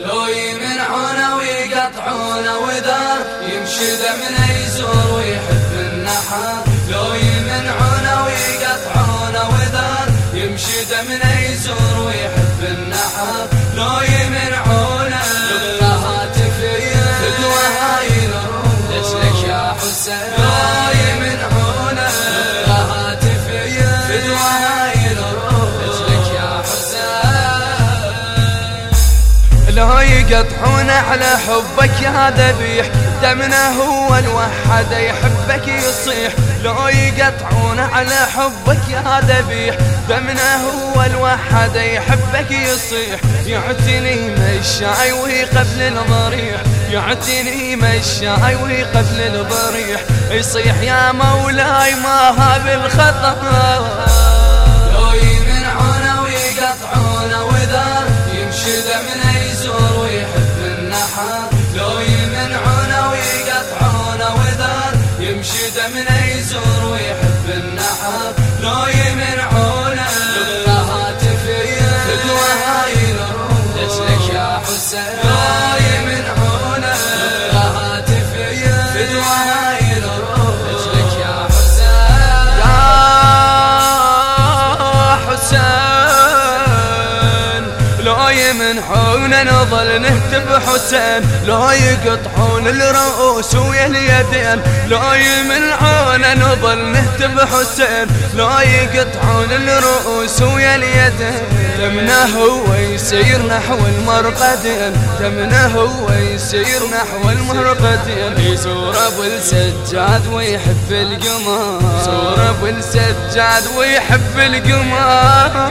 لو يمنعونه ويقطعونه وذار يمشي دمنا يزور ويحب النحار لو يمنعونه ويقطعونه وذار يمشي دمنا يزور ويحب النحار لو يمنعونه هاتفية فدوة هاي الروح لك يا حسين لو يقطعون على حبك يا ذبيح دمنا هو الوحد يحبك يصيح. لو يقطعون على حبك يا ذبيح دمنا هو الوحد يحبك يصيح. يعتني مشاي وهي قبل الضريح يعتني مشاي وهي قبل الضريح يصيح يا مولاي ما هاب الخطر يمشي دمنا يزور ويحب النحر لو يمنعونه هاتفية فدوة هاي الروح لك يا حسين. لو يمنحونا نظل نهتف حسين. لو يقطعون الرؤوس ويا اليدين لو يمنعون نظل نهتف حسين. لو يقطعون الرؤوس ويا اليدين دمنا هو يسير نحو المرقدين. دمنا هو يسير نحو المرقدين. يزور أبو السجاد ويحب القمر يزور أبو السجاد ويحب القمر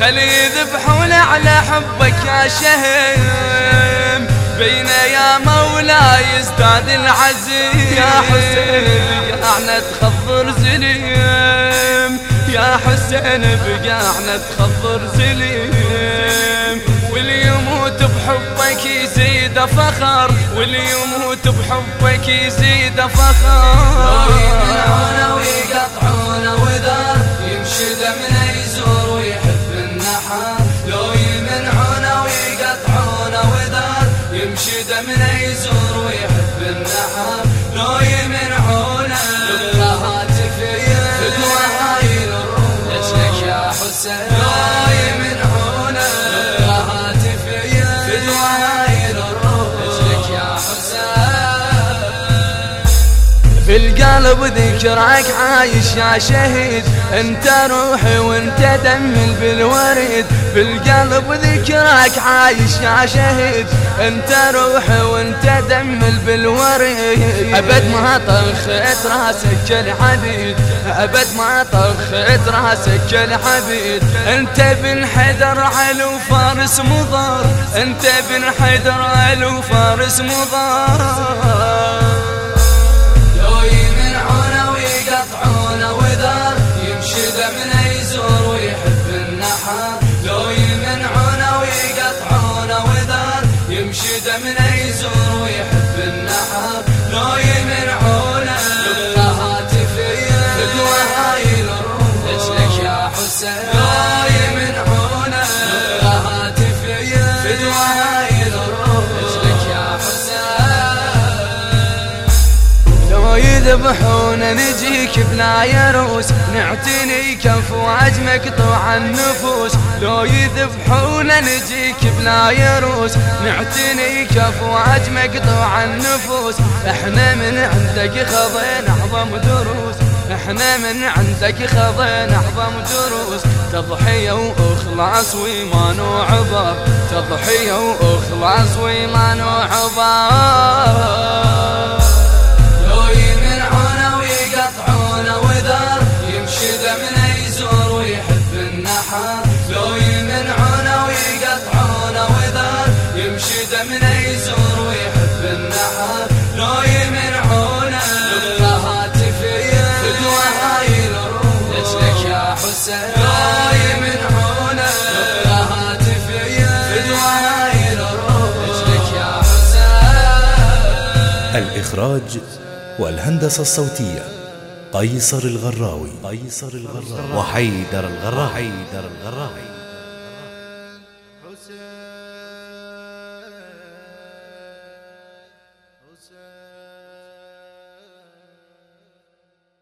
خلي يذبحون على حبك يا شهيم بينا يا مولاي يزداد العزيم. يا حسين بقعنا تخضر زليم. يا حسين بقعنا تخضر زليم. واللي يموت بحبك يزيد فخر. واللي يموت بحبك يزيد فخر. لو يمنعونه ويقطعونه وذار يمشي دمنا القلب ذكرك عايش يا شهيد. انت روحي وانت دم بالوريد. في القلب ذكرك عايش يا شهيد. انت روحي وانت دم بالوريد. ابد ما طخت راسك الحديد ابد ما طخت راسك الحديد انت بن حيدر علو فارس مضار. انت بن حيدر علو فارس مضار. ينشد من يزور ويحب النحر لو يمنعونه تبقى هاتفية تبقى هاي الروح لجلك يا حسين يذبحون نجيك بلا يروس نعتني كف وعج مقطوع النفوس. لو يذبحون نجيك بلا يروس نعتني كف وعج مقطوع النفوس. إحنا من عندك خضين اعظم دروس. إحنا من عندك خضين اعظم دروس. تضحية وإخلاص وإيمان وعبر تضحية وإخلاص وإيمان وعبر زمنا يزور ويحب النحر. لو يمنعونا ويقطعونا وذار يمشي دمنا يزور ويحب النحر. لو يمنعونا لها هاتفيا فدوى هاي الروح لجلك يا حسين؟ لو يمنعونا لها هاتفيا فدوى هاي الروح لجلك يا حسين؟ الإخراج والهندسة الصوتية. قيصر الغراوي قيصر الغراوي وحيدر الغراوي. حيدر الغراوي.